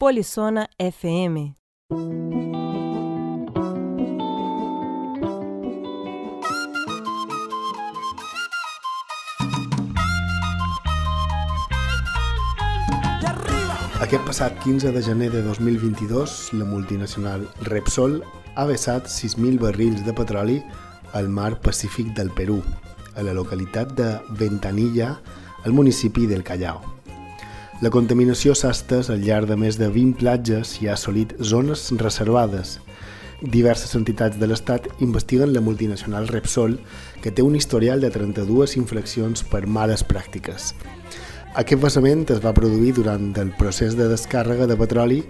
Polizona FM. Aquest passat 15 de gener de 2022, la multinacional Repsol ha vessat 6.000 barrils de petroli al mar Pacífic del Perú, a la localitat de Ventanilla, al municipi del Callao. La contaminació s'ha estès al llarg de més de 20 platges i ha assolit zones reservades. Diverses entitats de l'Estat investiguen la multinacional Repsol, que té un historial de 32 infraccions per males pràctiques. Aquest vessament es va produir durant el procés de descàrrega de petroli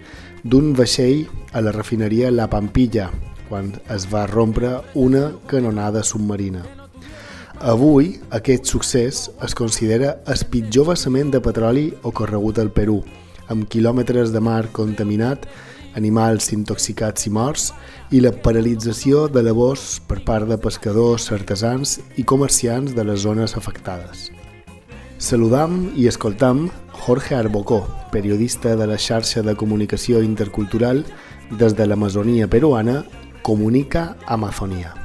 d'un vaixell a la refineria La Pampilla, quan es va rompre una canonada submarina. Avui, aquest succés es considera el pitjor vessament de petroli ocorregut al Perú, amb quilòmetres de mar contaminat, animals intoxicats i morts i la paralització de labors per part de pescadors, artesans i comerciants de les zones afectades. Saludam i escoltam Jorge Arbocó, periodista de la xarxa de comunicació intercultural des de l'Amazonia peruana, Comunica Amazonia.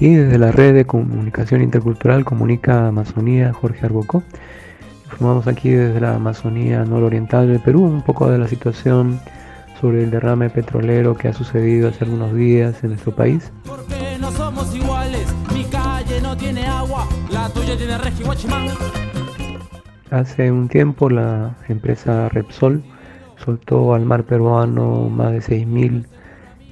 Aquí desde la red de comunicación intercultural Comunica Amazonía, Jorge Arbocó. Informamos aquí desde la Amazonía nororiental del Perú un poco de la situación sobre el derrame petrolero que ha sucedido hace algunos días en nuestro país. Porque no somos iguales, mi calle no tiene agua, la tuya tiene Hace un tiempo la empresa Repsol soltó al mar peruano más de 6.000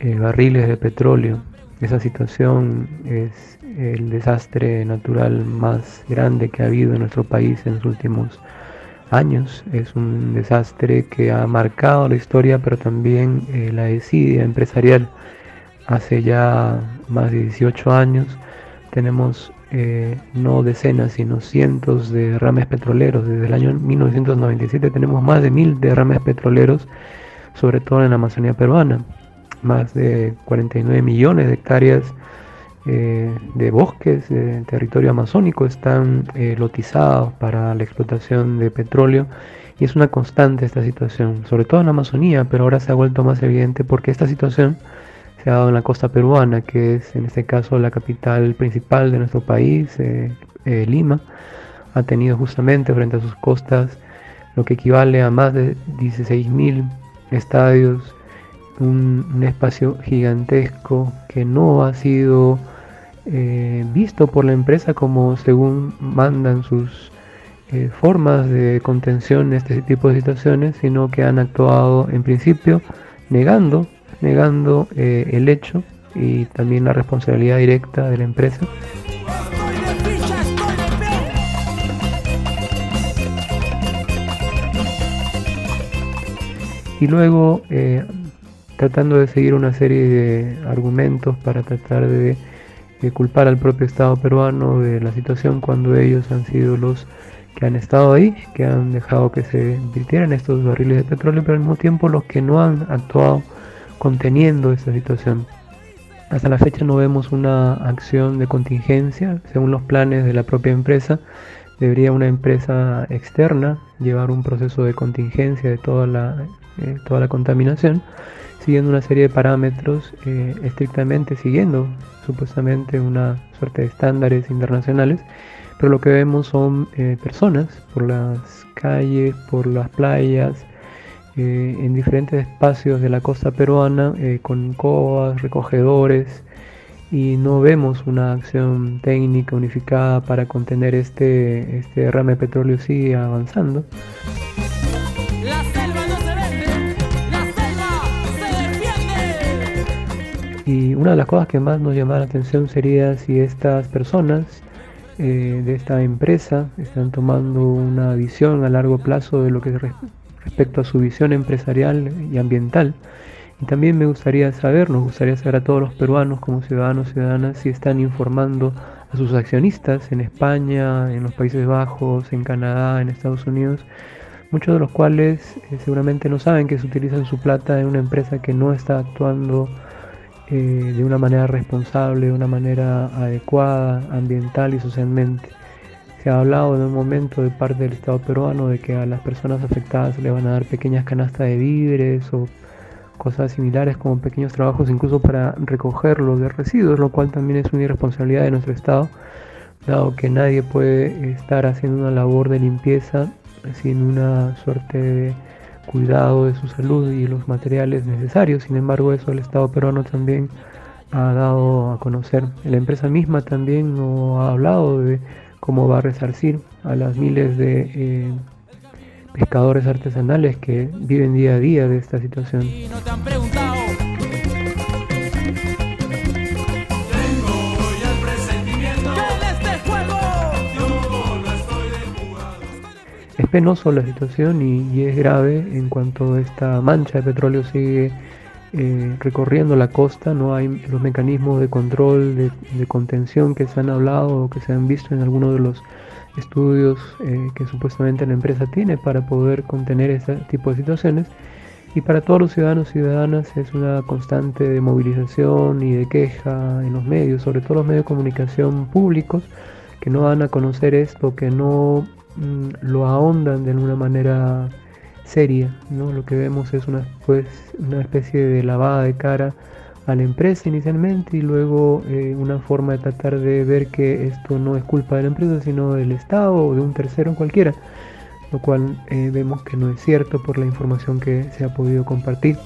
eh, barriles de petróleo. Esa situación es el desastre natural más grande que ha habido en nuestro país en los últimos años. Es un desastre que ha marcado la historia, pero también eh, la desidia empresarial. Hace ya más de 18 años tenemos eh, no decenas, sino cientos de derrames petroleros. Desde el año 1997 tenemos más de mil derrames petroleros, sobre todo en la Amazonía peruana. Más de 49 millones de hectáreas eh, de bosques de territorio amazónico están eh, lotizados para la explotación de petróleo y es una constante esta situación, sobre todo en la Amazonía, pero ahora se ha vuelto más evidente porque esta situación se ha dado en la costa peruana, que es en este caso la capital principal de nuestro país, eh, Lima, ha tenido justamente frente a sus costas lo que equivale a más de 16.000 estadios, un espacio gigantesco que no ha sido eh, visto por la empresa como según mandan sus eh, formas de contención en este tipo de situaciones, sino que han actuado en principio negando, negando eh, el hecho y también la responsabilidad directa de la empresa. Y luego tratando de seguir una serie de argumentos para tratar de culpar al propio Estado peruano de la situación cuando ellos han sido los que han estado ahí, que han dejado que se virtieran estos barriles de petróleo, pero al mismo tiempo los que no han actuado conteniendo esta situación. Hasta la fecha no vemos una acción de contingencia, según los planes de la propia empresa. Debería una empresa externa llevar un proceso de contingencia de toda la, eh, toda la contaminación siguiendo una serie de parámetros eh, estrictamente siguiendo supuestamente una suerte de estándares internacionales, pero lo que vemos son eh, personas por las calles, por las playas, eh, en diferentes espacios de la costa peruana, con cobas, recogedores, y no vemos una acción técnica unificada para contener este, este derrame de petróleo sigue avanzando. Y una de las cosas que más nos llama la atención sería si estas personas eh, de esta empresa están tomando una visión a largo plazo de lo que respecto a su visión empresarial y ambiental. Y también me gustaría saber, nos gustaría saber a todos los peruanos como ciudadanos y ciudadanas si están informando a sus accionistas en España, en los Países Bajos, en Canadá, en Estados Unidos, muchos de los cuales eh, seguramente no saben que se utilizan su plata en una empresa que no está actuando eh, de una manera responsable, de una manera adecuada, ambiental y socialmente. Se ha hablado en un momento de parte del Estado peruano de que a las personas afectadas le van a dar pequeñas canastas de víveres o cosas similares como pequeños trabajos incluso para recoger los residuos, lo cual también es una irresponsabilidad de nuestro Estado, dado que nadie puede estar haciendo una labor de limpieza sin una suerte de cuidado de su salud y los materiales necesarios. Sin embargo, eso el Estado peruano también ha dado a conocer. La empresa misma también ha hablado de cómo va a resarcir a las miles de eh, pescadores artesanales que viven día a día de esta situación. Es penoso la situación y, es grave en cuanto esta mancha de petróleo sigue eh, recorriendo la costa, no hay los mecanismos de control, de, contención que se han hablado o que se han visto en algunos de los estudios eh, que supuestamente la empresa tiene para poder contener este tipo de situaciones. Y para todos los ciudadanos y ciudadanas es una constante de movilización y de queja en los medios, sobre todo los medios de comunicación públicos, que no dan a conocer esto, que no lo ahondan de una manera seria. ¿no? Lo que vemos es una, pues, una especie de lavada de cara a la empresa inicialmente y luego eh, una forma de tratar de ver que esto no es culpa de la empresa sino del Estado o de un tercero cualquiera, lo cual eh, vemos que no es cierto por la información que se ha podido compartir.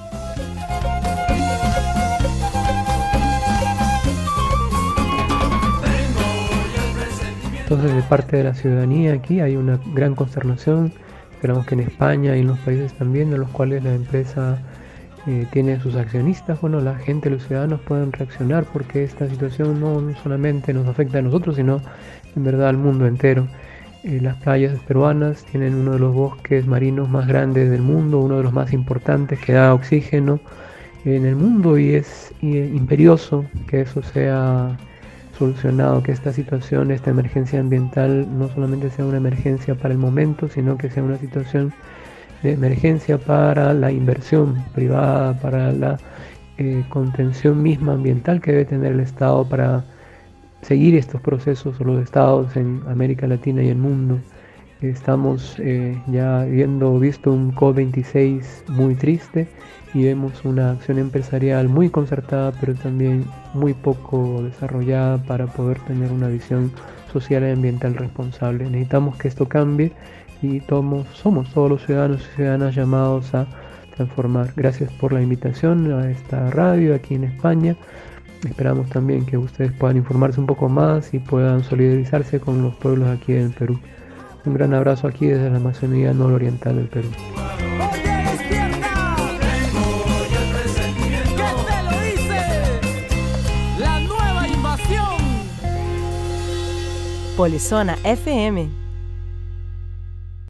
Entonces de parte de la ciudadanía aquí hay una gran consternación Esperamos que en España y en los países también en los cuales la empresa eh, tiene sus accionistas, bueno, la gente, los ciudadanos puedan reaccionar porque esta situación no, solamente nos afecta a nosotros, sino en verdad al mundo entero. Eh, las playas peruanas tienen uno de los bosques marinos más grandes del mundo, uno de los más importantes que da oxígeno en el mundo y es imperioso que eso sea solucionado, que esta situación, esta emergencia ambiental no solamente sea una emergencia para el momento, sino que sea una situación de emergencia para la inversión privada, para la eh, contención misma ambiental que debe tener el Estado para seguir estos procesos o los estados en América Latina y el mundo. Estamos eh, ya viendo visto un COP26 muy triste y vemos una acción empresarial muy concertada pero también muy poco desarrollada para poder tener una visión social y ambiental responsable. Necesitamos que esto cambie y somos, somos todos los ciudadanos y ciudadanas llamados a transformar. Gracias por la invitación a esta radio aquí en España. Esperamos también que ustedes puedan informarse un poco más y puedan solidarizarse con los pueblos aquí en Perú. Un gran abrazo aquí desde la Amazonía nororiental del Perú. Polizona FM